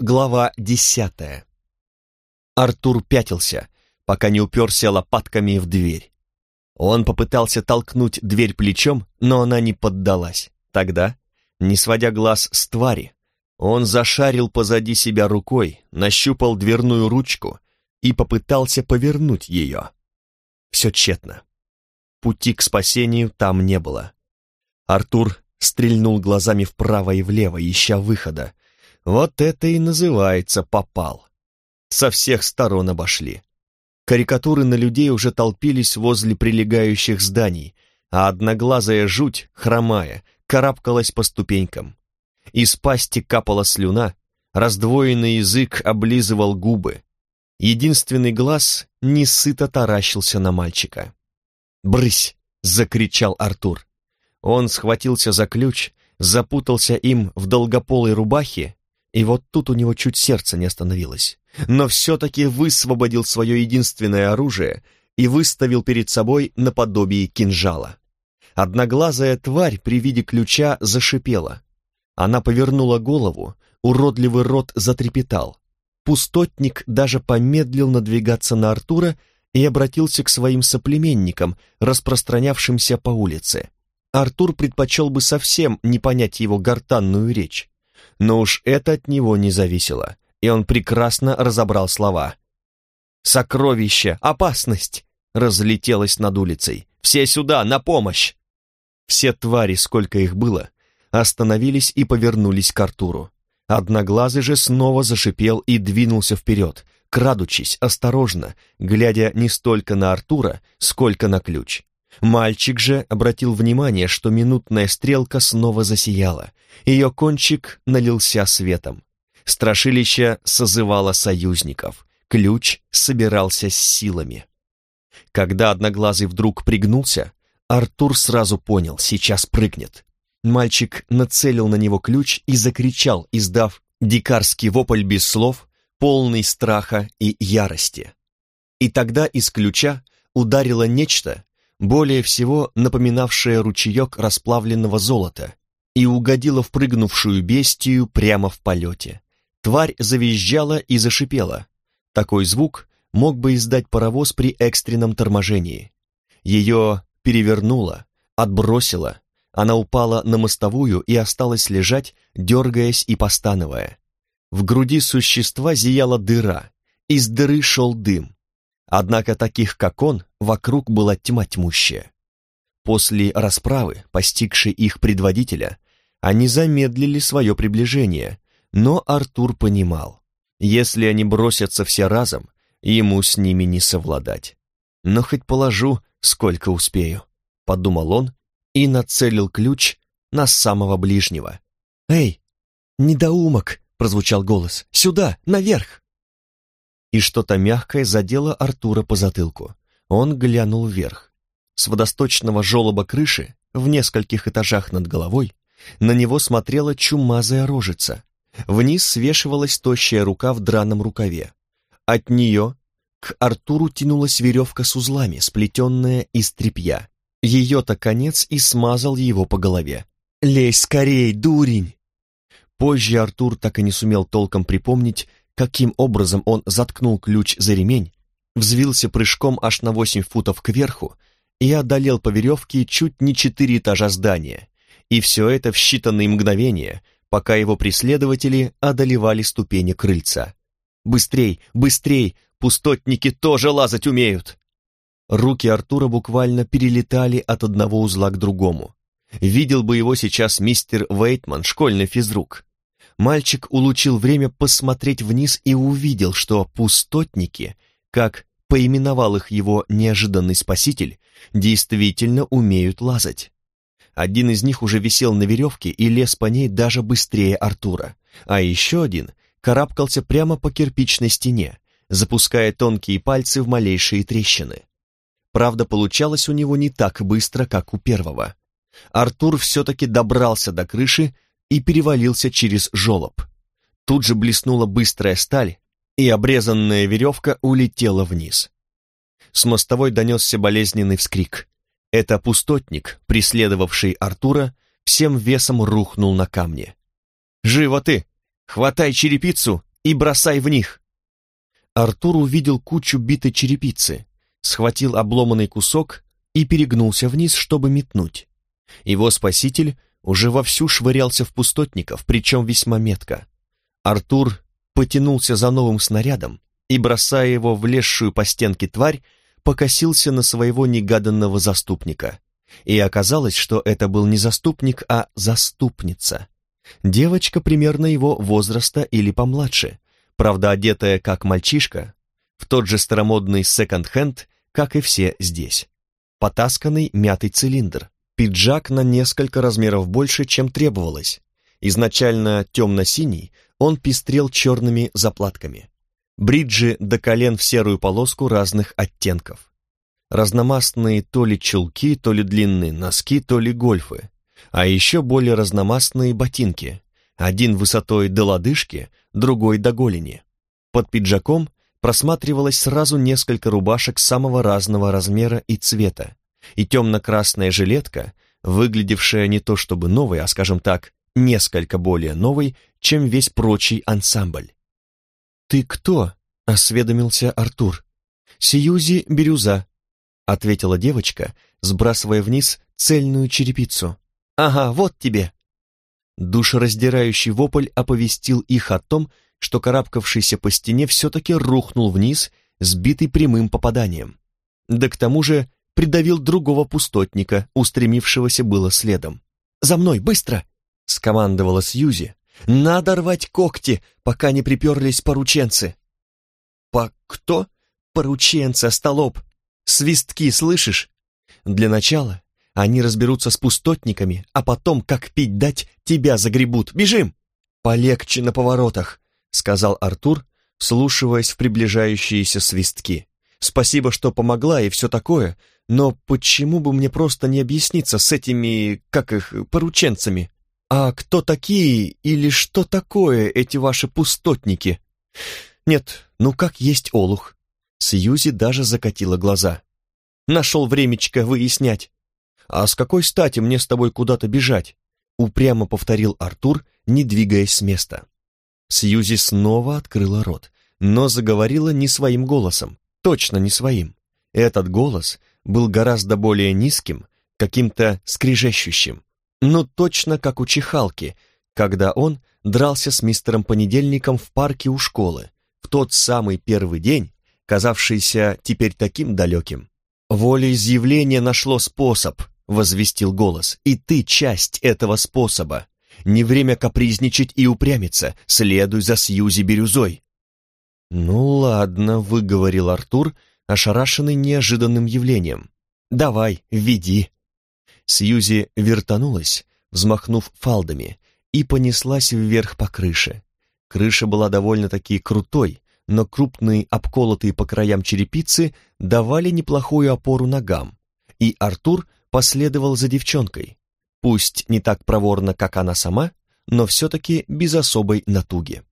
Глава десятая. Артур пятился, пока не уперся лопатками в дверь. Он попытался толкнуть дверь плечом, но она не поддалась. Тогда, не сводя глаз с твари, он зашарил позади себя рукой, нащупал дверную ручку и попытался повернуть ее. Все тщетно. Пути к спасению там не было. Артур стрельнул глазами вправо и влево, ища выхода, вот это и называется попал. Со всех сторон обошли. Карикатуры на людей уже толпились возле прилегающих зданий, а одноглазая жуть, хромая, карабкалась по ступенькам. Из пасти капала слюна, раздвоенный язык облизывал губы. Единственный глаз несыто таращился на мальчика. «Брысь!» — закричал Артур. Он схватился за ключ, запутался им в долгополой рубахе и вот тут у него чуть сердце не остановилось. Но все-таки высвободил свое единственное оружие и выставил перед собой наподобие кинжала. Одноглазая тварь при виде ключа зашипела. Она повернула голову, уродливый рот затрепетал. Пустотник даже помедлил надвигаться на Артура и обратился к своим соплеменникам, распространявшимся по улице. Артур предпочел бы совсем не понять его гортанную речь но уж это от него не зависело, и он прекрасно разобрал слова. «Сокровище! Опасность!» разлетелось над улицей. «Все сюда, на помощь!» Все твари, сколько их было, остановились и повернулись к Артуру. Одноглазый же снова зашипел и двинулся вперед, крадучись, осторожно, глядя не столько на Артура, сколько на ключ. Мальчик же обратил внимание, что минутная стрелка снова засияла. Ее кончик налился светом. Страшилище созывало союзников. Ключ собирался с силами. Когда Одноглазый вдруг пригнулся, Артур сразу понял, сейчас прыгнет. Мальчик нацелил на него ключ и закричал, издав дикарский вопль без слов, полный страха и ярости. И тогда из ключа ударило нечто, более всего напоминавшая ручеек расплавленного золота, и угодила в прыгнувшую бестию прямо в полете. Тварь завизжала и зашипела. Такой звук мог бы издать паровоз при экстренном торможении. Ее перевернуло, отбросило, она упала на мостовую и осталась лежать, дергаясь и постановая. В груди существа зияла дыра, из дыры шел дым. Однако таких, как он, вокруг была тьма тьмущая. После расправы, постигшей их предводителя, они замедлили свое приближение, но Артур понимал, если они бросятся все разом, ему с ними не совладать. Но хоть положу, сколько успею, подумал он и нацелил ключ на самого ближнего. «Эй, недоумок!» — прозвучал голос. «Сюда, наверх!» и что-то мягкое задело Артура по затылку. Он глянул вверх. С водосточного желоба крыши, в нескольких этажах над головой, на него смотрела чумазая рожица. Вниз свешивалась тощая рука в драном рукаве. От нее к Артуру тянулась веревка с узлами, сплетенная из тряпья. Ее-то конец и смазал его по голове. «Лезь скорей, дурень!» Позже Артур так и не сумел толком припомнить, каким образом он заткнул ключ за ремень, взвился прыжком аж на восемь футов кверху и одолел по веревке чуть не четыре этажа здания, и все это в считанные мгновения, пока его преследователи одолевали ступени крыльца. «Быстрей, быстрей! Пустотники тоже лазать умеют!» Руки Артура буквально перелетали от одного узла к другому. Видел бы его сейчас мистер Вейтман, школьный физрук. Мальчик улучил время посмотреть вниз и увидел, что пустотники, как поименовал их его неожиданный спаситель, действительно умеют лазать. Один из них уже висел на веревке и лез по ней даже быстрее Артура, а еще один карабкался прямо по кирпичной стене, запуская тонкие пальцы в малейшие трещины. Правда, получалось у него не так быстро, как у первого. Артур все-таки добрался до крыши и перевалился через жолоб. Тут же блеснула быстрая сталь, и обрезанная веревка улетела вниз. С мостовой донесся болезненный вскрик. Это пустотник, преследовавший Артура, всем весом рухнул на камни. «Живо ты! Хватай черепицу и бросай в них!» Артур увидел кучу битой черепицы, схватил обломанный кусок и перегнулся вниз, чтобы метнуть. Его спаситель уже вовсю швырялся в пустотников, причем весьма метко. Артур потянулся за новым снарядом и, бросая его в лезшую по стенке тварь, покосился на своего негаданного заступника. И оказалось, что это был не заступник, а заступница. Девочка примерно его возраста или помладше, правда одетая как мальчишка, в тот же старомодный секонд-хенд, как и все здесь. Потасканный мятый цилиндр, пиджак на несколько размеров больше, чем требовалось. Изначально темно-синий, он пестрел черными заплатками. Бриджи до колен в серую полоску разных оттенков. Разномастные то ли чулки, то ли длинные носки, то ли гольфы. А еще более разномастные ботинки. Один высотой до лодыжки, другой до голени. Под пиджаком просматривалось сразу несколько рубашек самого разного размера и цвета, и темно-красная жилетка, выглядевшая не то чтобы новой, а, скажем так, несколько более новой, чем весь прочий ансамбль. «Ты кто?» — осведомился Артур. «Сьюзи Бирюза», — ответила девочка, сбрасывая вниз цельную черепицу. «Ага, вот тебе!» Душераздирающий вопль оповестил их о том, что карабкавшийся по стене все-таки рухнул вниз, сбитый прямым попаданием. Да к тому же придавил другого пустотника, устремившегося было следом. «За мной, быстро!» — скомандовала Сьюзи. «Надо рвать когти, пока не приперлись порученцы!» «По кто?» «Порученцы, остолоп! Свистки, слышишь?» «Для начала они разберутся с пустотниками, а потом, как пить дать, тебя загребут. Бежим!» «Полегче на поворотах», — сказал Артур, слушаясь в приближающиеся свистки. «Спасибо, что помогла и все такое, но почему бы мне просто не объясниться с этими, как их, порученцами? А кто такие или что такое эти ваши пустотники?» «Нет, ну как есть олух». Сьюзи даже закатила глаза. «Нашел времечко выяснять. А с какой стати мне с тобой куда-то бежать?» Упрямо повторил Артур, не двигаясь с места. Сьюзи снова открыла рот, но заговорила не своим голосом, точно не своим. Этот голос был гораздо более низким, каким-то скрижещущим, но точно как у Чихалки, когда он дрался с мистером Понедельником в парке у школы, в тот самый первый день, казавшийся теперь таким далеким. «Волеизъявление нашло способ», — возвестил голос, — «и ты часть этого способа. Не время капризничать и упрямиться, следуй за Сьюзи Бирюзой». «Ну ладно», — выговорил Артур, ошарашенный неожиданным явлением. «Давай, веди». Сьюзи вертанулась, взмахнув фалдами, и понеслась вверх по крыше. Крыша была довольно-таки крутой, но крупные обколотые по краям черепицы давали неплохую опору ногам, и Артур последовал за девчонкой, Пусть не так проворно, как она сама, но все-таки без особой натуги.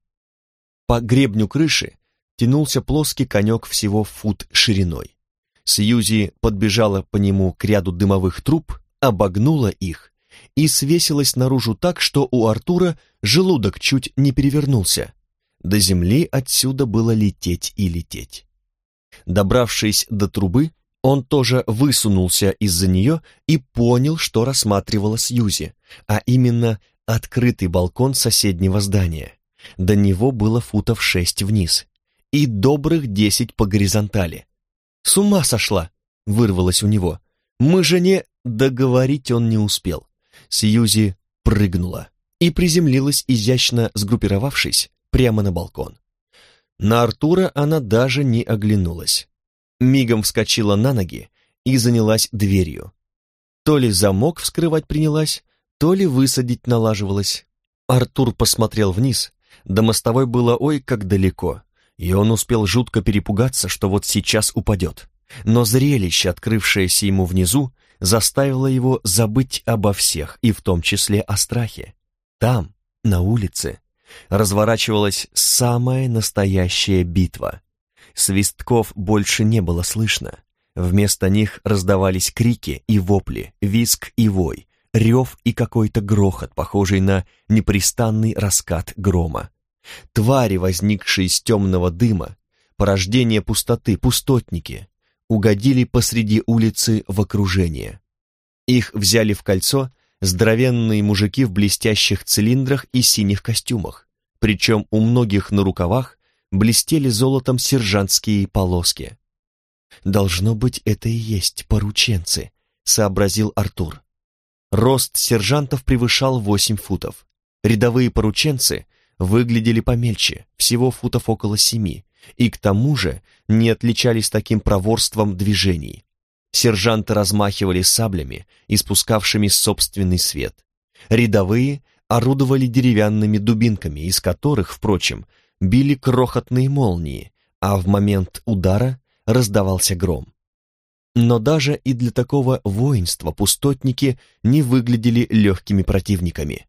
По гребню крыши тянулся плоский конек всего фут шириной. Сьюзи подбежала по нему к ряду дымовых труб, обогнула их и свесилась наружу так, что у Артура желудок чуть не перевернулся. До земли отсюда было лететь и лететь. Добравшись до трубы, он тоже высунулся из-за нее и понял, что рассматривала Сьюзи, а именно открытый балкон соседнего здания. До него было футов шесть вниз и добрых десять по горизонтали. «С ума сошла!» — вырвалось у него. «Мы же не...» Договорить он не успел. Сьюзи прыгнула и приземлилась, изящно сгруппировавшись, прямо на балкон. На Артура она даже не оглянулась мигом вскочила на ноги и занялась дверью. То ли замок вскрывать принялась, то ли высадить налаживалась. Артур посмотрел вниз, до мостовой было ой как далеко, и он успел жутко перепугаться, что вот сейчас упадет. Но зрелище, открывшееся ему внизу, заставило его забыть обо всех, и в том числе о страхе. Там, на улице, разворачивалась самая настоящая битва. Свистков больше не было слышно. Вместо них раздавались крики и вопли, виск и вой, рев и какой-то грохот, похожий на непрестанный раскат грома. Твари, возникшие из темного дыма, порождение пустоты, пустотники, угодили посреди улицы в окружение. Их взяли в кольцо здоровенные мужики в блестящих цилиндрах и синих костюмах, причем у многих на рукавах блестели золотом сержантские полоски. «Должно быть, это и есть порученцы», — сообразил Артур. Рост сержантов превышал восемь футов. Рядовые порученцы выглядели помельче, всего футов около семи, и к тому же не отличались таким проворством движений. Сержанты размахивали саблями, испускавшими собственный свет. Рядовые орудовали деревянными дубинками, из которых, впрочем, били крохотные молнии, а в момент удара раздавался гром. Но даже и для такого воинства пустотники не выглядели легкими противниками.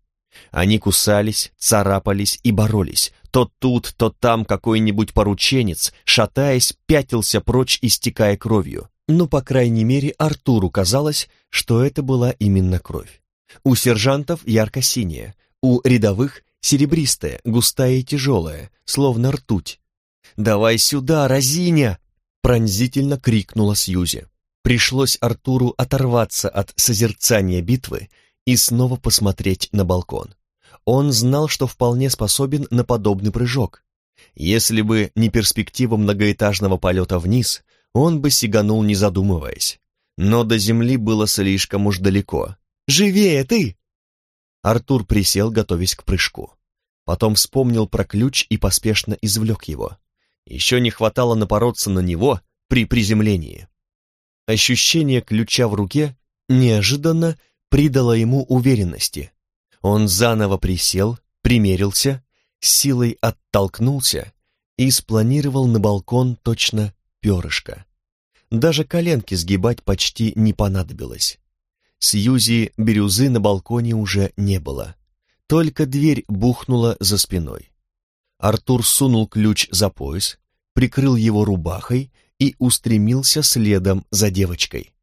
Они кусались, царапались и боролись. То тут, то там какой-нибудь порученец, шатаясь, пятился прочь, истекая кровью. Но, по крайней мере, Артуру казалось, что это была именно кровь. У сержантов ярко-синяя, у рядовых серебристая, густая и тяжелая, словно ртуть. «Давай сюда, разиня!» — пронзительно крикнула Сьюзи. Пришлось Артуру оторваться от созерцания битвы и снова посмотреть на балкон. Он знал, что вполне способен на подобный прыжок. Если бы не перспектива многоэтажного полета вниз, он бы сиганул, не задумываясь. Но до земли было слишком уж далеко. «Живее ты!» Артур присел, готовясь к прыжку. Потом вспомнил про ключ и поспешно извлек его. Еще не хватало напороться на него при приземлении. Ощущение ключа в руке неожиданно придало ему уверенности. Он заново присел, примерился, силой оттолкнулся и спланировал на балкон точно перышко. Даже коленки сгибать почти не понадобилось. Сьюзи бирюзы на балконе уже не было. Только дверь бухнула за спиной. Артур сунул ключ за пояс, прикрыл его рубахой и устремился следом за девочкой.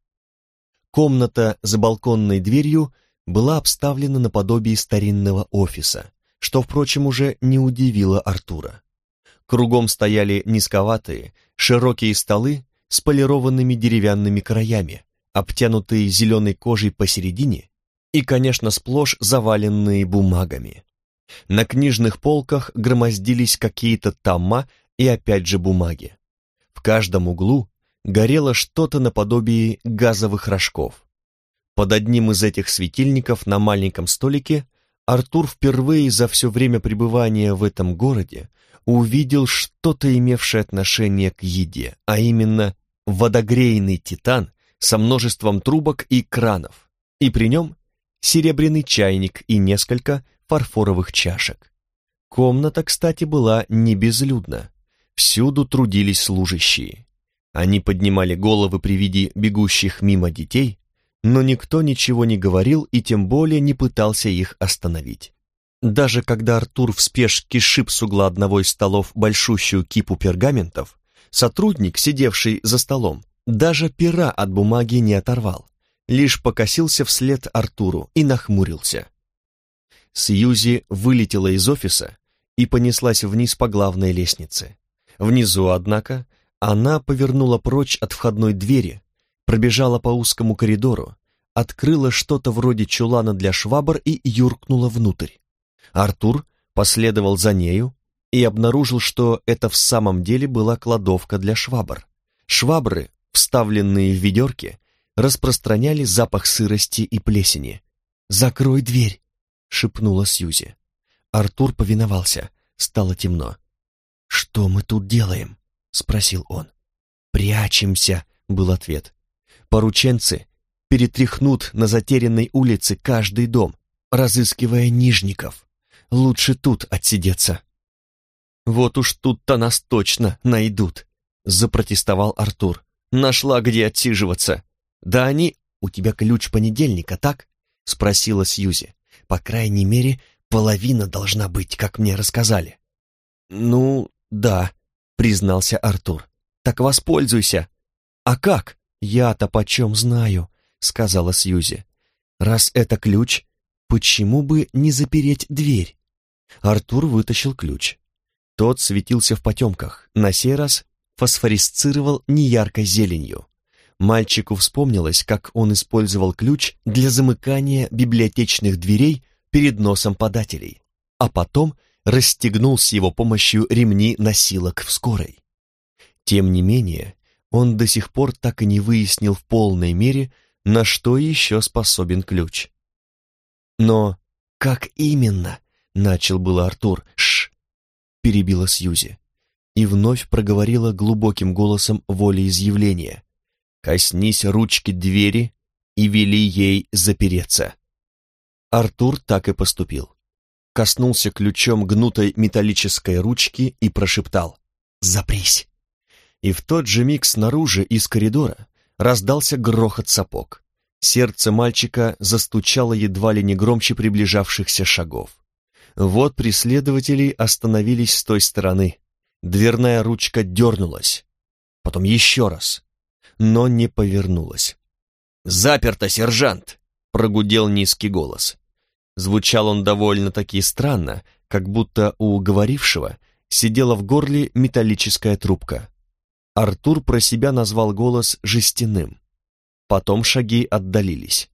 Комната за балконной дверью была обставлена наподобие старинного офиса, что, впрочем, уже не удивило Артура. Кругом стояли низковатые, широкие столы с полированными деревянными краями, обтянутые зеленой кожей посередине и, конечно, сплошь заваленные бумагами. На книжных полках громоздились какие-то тома и опять же бумаги. В каждом углу горело что-то наподобие газовых рожков. Под одним из этих светильников на маленьком столике Артур впервые за все время пребывания в этом городе увидел что-то, имевшее отношение к еде, а именно водогрейный титан со множеством трубок и кранов, и при нем серебряный чайник и несколько фарфоровых чашек. Комната, кстати, была не безлюдна. Всюду трудились служащие. Они поднимали головы при виде бегущих мимо детей, но никто ничего не говорил и тем более не пытался их остановить. Даже когда Артур в спешке шип с угла одного из столов большущую кипу пергаментов, сотрудник, сидевший за столом, даже пера от бумаги не оторвал, лишь покосился вслед Артуру и нахмурился. Сьюзи вылетела из офиса и понеслась вниз по главной лестнице. Внизу, однако, она повернула прочь от входной двери, пробежала по узкому коридору, открыла что-то вроде чулана для швабр и юркнула внутрь. Артур последовал за нею и обнаружил, что это в самом деле была кладовка для швабр. Швабры, вставленные в ведерки, распространяли запах сырости и плесени. «Закрой дверь!» — шепнула Сьюзи. Артур повиновался. Стало темно. «Что мы тут делаем?» — спросил он. «Прячемся», — был ответ. «Порученцы перетряхнут на затерянной улице каждый дом, разыскивая нижников. Лучше тут отсидеться». «Вот уж тут-то нас точно найдут», — запротестовал Артур. «Нашла, где отсиживаться». «Да они...» «У тебя ключ понедельника, так?» — спросила Сьюзи. «По крайней мере, половина должна быть, как мне рассказали». «Ну, да», — признался Артур. «Так воспользуйся». «А как?» «Я-то почем знаю», — сказала Сьюзи. «Раз это ключ, почему бы не запереть дверь?» Артур вытащил ключ. Тот светился в потемках, на сей раз фосфорисцировал неяркой зеленью. Мальчику вспомнилось, как он использовал ключ для замыкания библиотечных дверей перед носом подателей, а потом расстегнул с его помощью ремни носилок в скорой. Тем не менее, он до сих пор так и не выяснил в полной мере, на что еще способен ключ. «Но как именно?» — начал было Артур. «Ш!» — перебила Сьюзи и вновь проговорила глубоким голосом волеизъявления. «Коснись ручки двери и вели ей запереться». Артур так и поступил. Коснулся ключом гнутой металлической ручки и прошептал «Запрись!» И в тот же миг снаружи из коридора раздался грохот сапог. Сердце мальчика застучало едва ли не громче приближавшихся шагов. Вот преследователи остановились с той стороны, Дверная ручка дернулась, потом еще раз, но не повернулась. «Заперто, сержант!» — прогудел низкий голос. Звучал он довольно-таки странно, как будто у говорившего сидела в горле металлическая трубка. Артур про себя назвал голос жестяным. Потом шаги отдалились.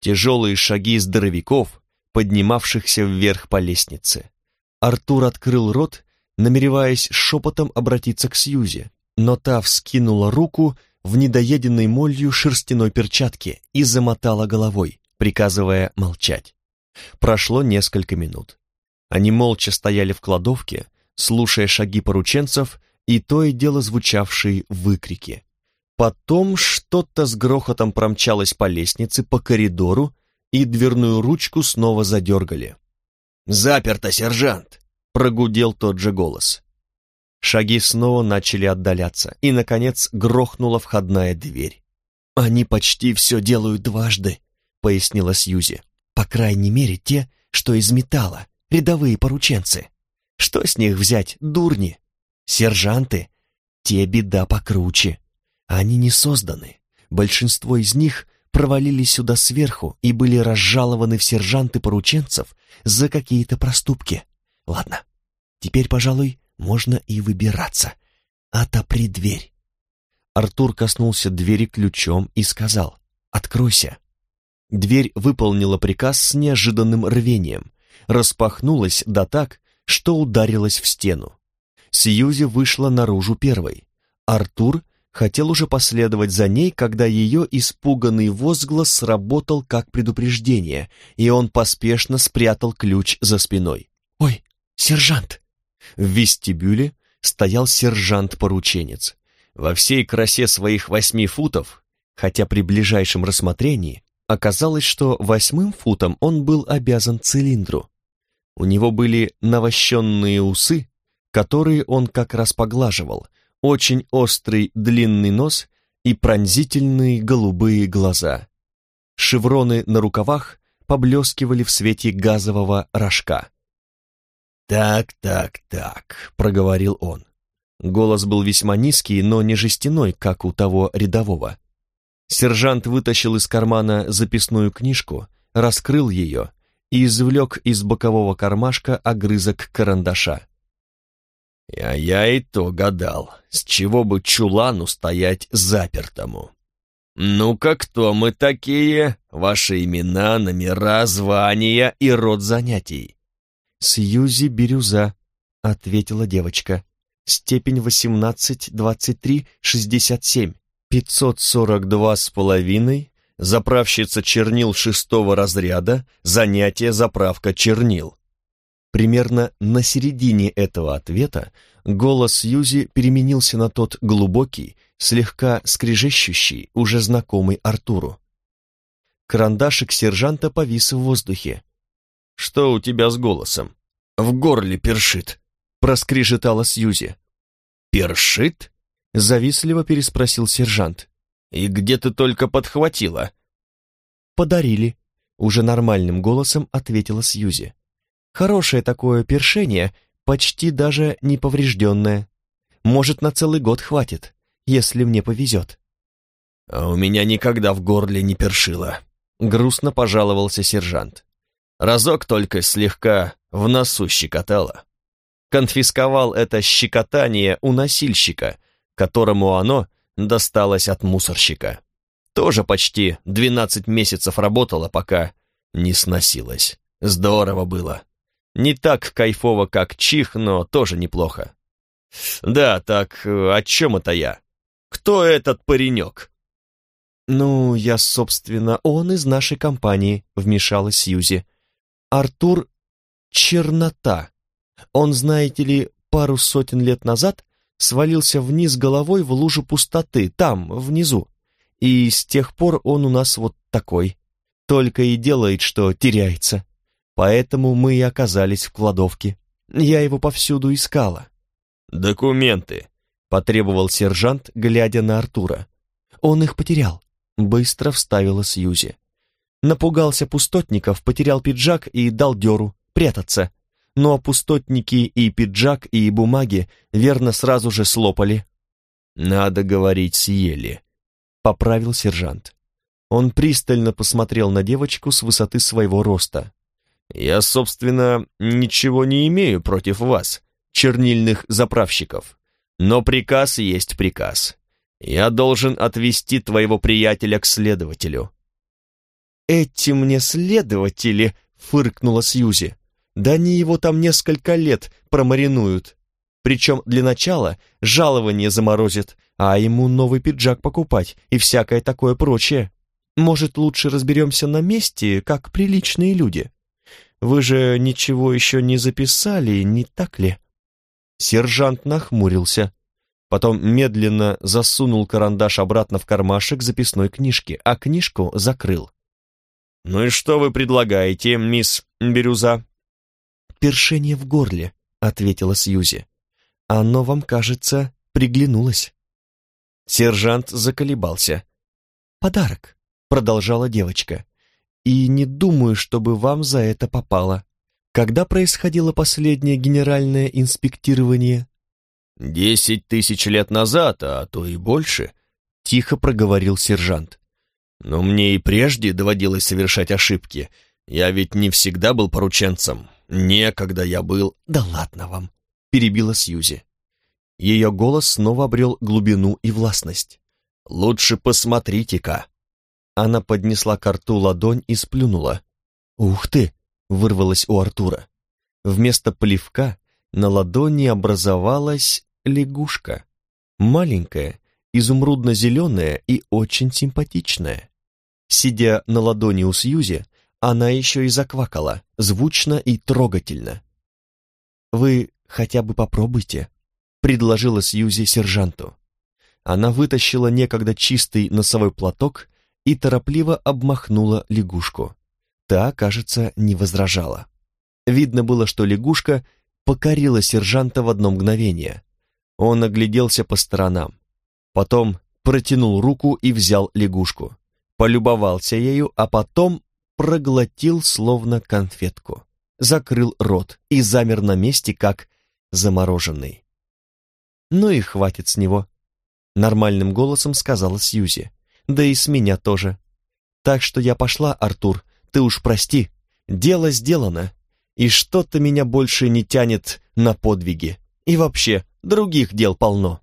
Тяжелые шаги здоровяков, поднимавшихся вверх по лестнице. Артур открыл рот намереваясь шепотом обратиться к Сьюзе, но та вскинула руку в недоеденной молью шерстяной перчатке и замотала головой, приказывая молчать. Прошло несколько минут. Они молча стояли в кладовке, слушая шаги порученцев и то и дело звучавшие выкрики. Потом что-то с грохотом промчалось по лестнице, по коридору, и дверную ручку снова задергали. «Заперто, сержант!» прогудел тот же голос. Шаги снова начали отдаляться, и, наконец, грохнула входная дверь. «Они почти все делают дважды», — пояснила Сьюзи. «По крайней мере, те, что из металла, рядовые порученцы. Что с них взять, дурни? Сержанты? Те беда покруче. Они не созданы. Большинство из них провалились сюда сверху и были разжалованы в сержанты порученцев за какие-то проступки. Ладно, теперь, пожалуй, можно и выбираться. Отопри дверь. Артур коснулся двери ключом и сказал «Откройся». Дверь выполнила приказ с неожиданным рвением, распахнулась да так, что ударилась в стену. Сьюзи вышла наружу первой. Артур хотел уже последовать за ней, когда ее испуганный возглас сработал как предупреждение, и он поспешно спрятал ключ за спиной. «Ой, «Сержант!» В вестибюле стоял сержант-порученец. Во всей красе своих восьми футов, хотя при ближайшем рассмотрении оказалось, что восьмым футом он был обязан цилиндру. У него были навощенные усы, которые он как раз поглаживал, очень острый длинный нос и пронзительные голубые глаза. Шевроны на рукавах поблескивали в свете газового рожка. «Так, так, так», — проговорил он. Голос был весьма низкий, но не жестяной, как у того рядового. Сержант вытащил из кармана записную книжку, раскрыл ее и извлек из бокового кармашка огрызок карандаша. «А я и то гадал, с чего бы чулану стоять запертому. Ну-ка, кто мы такие? Ваши имена, номера, звания и род занятий?» «Сьюзи Бирюза», — ответила девочка. «Степень восемнадцать, двадцать три, шестьдесят семь, пятьсот сорок два с половиной, заправщица чернил шестого разряда, занятие заправка чернил». Примерно на середине этого ответа голос Сьюзи переменился на тот глубокий, слегка скрежещущий, уже знакомый Артуру. Карандашик сержанта повис в воздухе. «Что у тебя с голосом?» «В горле першит», — проскрежетала Сьюзи. «Першит?» — завистливо переспросил сержант. «И где ты только подхватила?» «Подарили», — уже нормальным голосом ответила Сьюзи. «Хорошее такое першение, почти даже не поврежденное. Может, на целый год хватит, если мне повезет». «А у меня никогда в горле не першило», — грустно пожаловался сержант. Разок только слегка в носу щекотало. конфисковал это щекотание у носильщика, которому оно досталось от мусорщика. Тоже почти 12 месяцев работала, пока не сносилась. Здорово было. Не так кайфово, как чих, но тоже неплохо. Да, так э, о чем это я? Кто этот паренек? Ну, я, собственно, он из нашей компании, вмешалась Сьюзи. Артур Чернота. Он, знаете ли, пару сотен лет назад свалился вниз головой в лужу пустоты, там, внизу. И с тех пор он у нас вот такой. Только и делает, что теряется. Поэтому мы и оказались в кладовке. Я его повсюду искала. «Документы», — потребовал сержант, глядя на Артура. «Он их потерял», — быстро вставила Сьюзи. Напугался пустотников, потерял пиджак и дал дёру прятаться. Но пустотники и пиджак, и бумаги верно сразу же слопали. «Надо говорить съели», — поправил сержант. Он пристально посмотрел на девочку с высоты своего роста. «Я, собственно, ничего не имею против вас, чернильных заправщиков. Но приказ есть приказ. Я должен отвести твоего приятеля к следователю». «Эти мне следователи», — фыркнула Сьюзи. «Да они его там несколько лет промаринуют. Причем для начала жалование заморозят, а ему новый пиджак покупать и всякое такое прочее. Может, лучше разберемся на месте, как приличные люди? Вы же ничего еще не записали, не так ли?» Сержант нахмурился, потом медленно засунул карандаш обратно в кармашек записной книжки, а книжку закрыл. «Ну и что вы предлагаете, мисс Бирюза?» «Першение в горле», — ответила Сьюзи. «Оно вам, кажется, приглянулось». Сержант заколебался. «Подарок», — продолжала девочка. «И не думаю, чтобы вам за это попало. Когда происходило последнее генеральное инспектирование? Десять тысяч лет назад, а то и больше, тихо проговорил сержант. Но мне и прежде доводилось совершать ошибки. Я ведь не всегда был порученцем. Некогда я был... Да ладно вам, перебила Сьюзи. Ее голос снова обрел глубину и властность. «Лучше посмотрите-ка!» Она поднесла к рту ладонь и сплюнула. «Ух ты! вырвалось у Артура. Вместо плевка на ладони образовалась лягушка. Маленькая, изумрудно-зеленая и очень симпатичная. Сидя на ладони у Сьюзи, она еще и заквакала, звучно и трогательно. «Вы хотя бы попробуйте», — предложила Сьюзи сержанту. Она вытащила некогда чистый носовой платок и торопливо обмахнула лягушку. Та, кажется, не возражала. Видно было, что лягушка покорила сержанта в одно мгновение. Он огляделся по сторонам. Потом протянул руку и взял лягушку. Полюбовался ею, а потом проглотил словно конфетку. Закрыл рот и замер на месте, как замороженный. «Ну и хватит с него», — нормальным голосом сказала Сьюзи. «Да и с меня тоже. Так что я пошла, Артур, ты уж прости, дело сделано, и что-то меня больше не тянет на подвиги, и вообще других дел полно».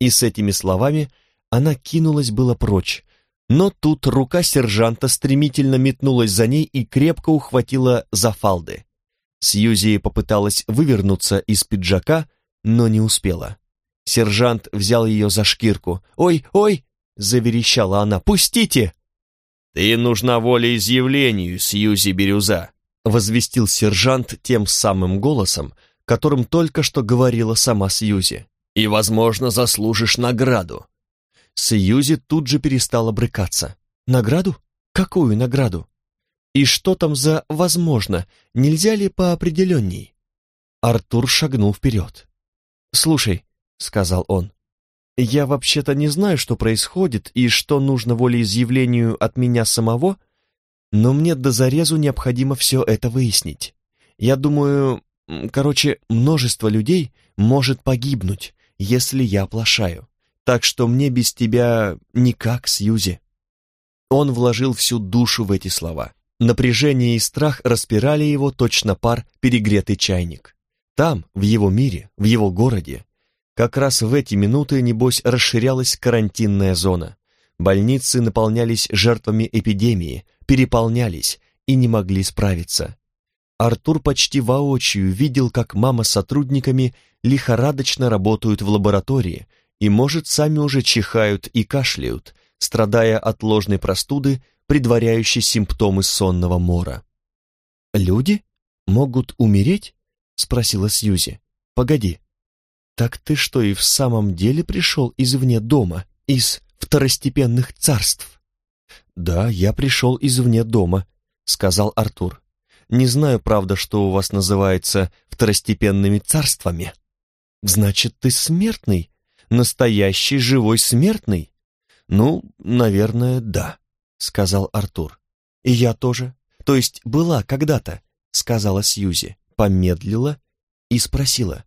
И с этими словами она кинулась было прочь, но тут рука сержанта стремительно метнулась за ней и крепко ухватила за фалды. Сьюзи попыталась вывернуться из пиджака, но не успела. Сержант взял ее за шкирку. «Ой, ой!» — заверещала она. «Пустите!» «Ты нужна волеизъявлению, Сьюзи Бирюза», — возвестил сержант тем самым голосом, которым только что говорила сама Сьюзи. «И, возможно, заслужишь награду». Сьюзи тут же перестала брыкаться. «Награду? Какую награду? И что там за «возможно»? Нельзя ли поопределенней?» Артур шагнул вперед. «Слушай», — сказал он, я вообще-то не знаю, что происходит и что нужно волеизъявлению от меня самого, но мне до зарезу необходимо все это выяснить. Я думаю, короче, множество людей может погибнуть, если я оплошаю. Так что мне без тебя никак, Сьюзи. Он вложил всю душу в эти слова. Напряжение и страх распирали его точно пар перегретый чайник. Там, в его мире, в его городе, как раз в эти минуты, небось, расширялась карантинная зона. Больницы наполнялись жертвами эпидемии, переполнялись и не могли справиться. Артур почти воочию видел, как мама с сотрудниками лихорадочно работают в лаборатории и, может, сами уже чихают и кашляют, страдая от ложной простуды, предваряющей симптомы сонного мора. «Люди могут умереть?» — спросила Сьюзи. «Погоди, так ты что, и в самом деле пришел извне дома, из второстепенных царств?» «Да, я пришел извне дома», — сказал Артур. «Не знаю, правда, что у вас называется второстепенными царствами». «Значит, ты смертный? Настоящий живой смертный?» «Ну, наверное, да», — сказал Артур. «И я тоже. То есть была когда-то», — сказала Сьюзи, помедлила и спросила.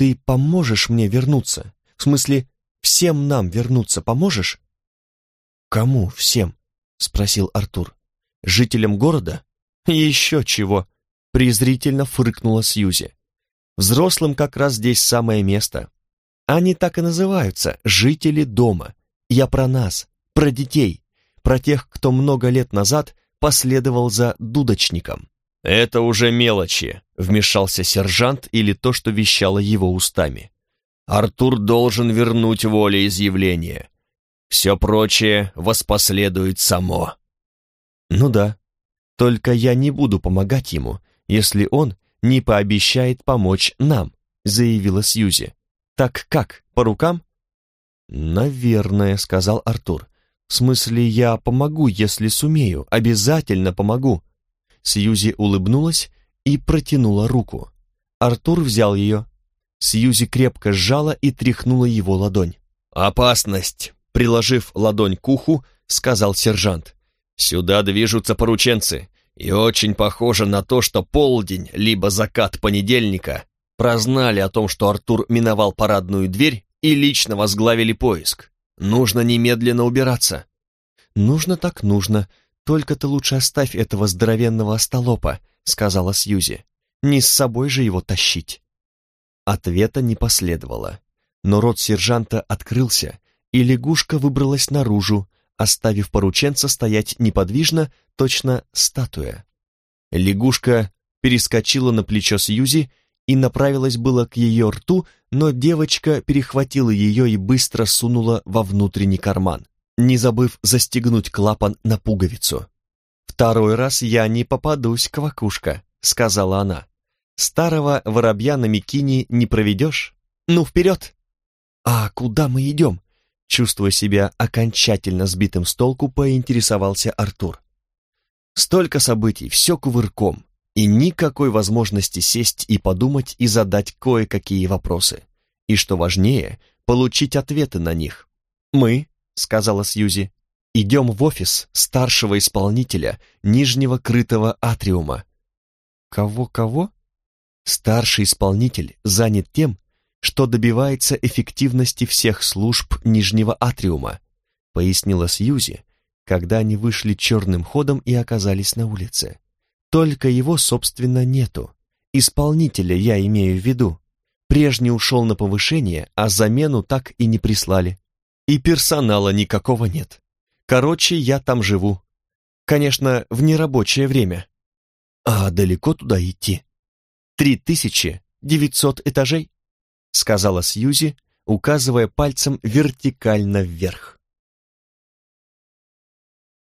«Ты поможешь мне вернуться? В смысле, всем нам вернуться поможешь?» «Кому всем?» — спросил Артур. «Жителям города?» «Еще чего!» — презрительно фыркнула Сьюзи. «Взрослым как раз здесь самое место. Они так и называются — жители дома. Я про нас, про детей, про тех, кто много лет назад последовал за дудочником». «Это уже мелочи», — вмешался сержант или то, что вещало его устами. «Артур должен вернуть волеизъявление. Все прочее воспоследует само». «Ну да, только я не буду помогать ему, если он не пообещает помочь нам», заявила Сьюзи. «Так как, по рукам?» «Наверное», — сказал Артур. «В смысле, я помогу, если сумею, обязательно помогу». Сьюзи улыбнулась и протянула руку. Артур взял ее. Сьюзи крепко сжала и тряхнула его ладонь. «Опасность!» Приложив ладонь к уху, сказал сержант. «Сюда движутся порученцы, и очень похоже на то, что полдень, либо закат понедельника прознали о том, что Артур миновал парадную дверь и лично возглавили поиск. Нужно немедленно убираться». «Нужно так нужно, только ты лучше оставь этого здоровенного остолопа», сказала Сьюзи. «Не с собой же его тащить». Ответа не последовало, но рот сержанта открылся, и лягушка выбралась наружу, оставив порученца стоять неподвижно, точно статуя. Лягушка перескочила на плечо Сьюзи и направилась было к ее рту, но девочка перехватила ее и быстро сунула во внутренний карман, не забыв застегнуть клапан на пуговицу. «Второй раз я не попадусь, квакушка», — сказала она. «Старого воробья на микини не проведешь? Ну, вперед!» «А куда мы идем?» Чувствуя себя окончательно сбитым с толку, поинтересовался Артур. Столько событий, все кувырком, и никакой возможности сесть и подумать и задать кое-какие вопросы. И что важнее, получить ответы на них. «Мы», — сказала Сьюзи, — «идем в офис старшего исполнителя Нижнего Крытого Атриума». «Кого-кого?» «Старший исполнитель занят тем, что добивается эффективности всех служб Нижнего Атриума, пояснила Сьюзи, когда они вышли черным ходом и оказались на улице. Только его, собственно, нету. Исполнителя я имею в виду. Прежний ушел на повышение, а замену так и не прислали. И персонала никакого нет. Короче, я там живу. Конечно, в нерабочее время. А далеко туда идти? Три тысячи девятьсот этажей? сказала Сьюзи, указывая пальцем вертикально вверх.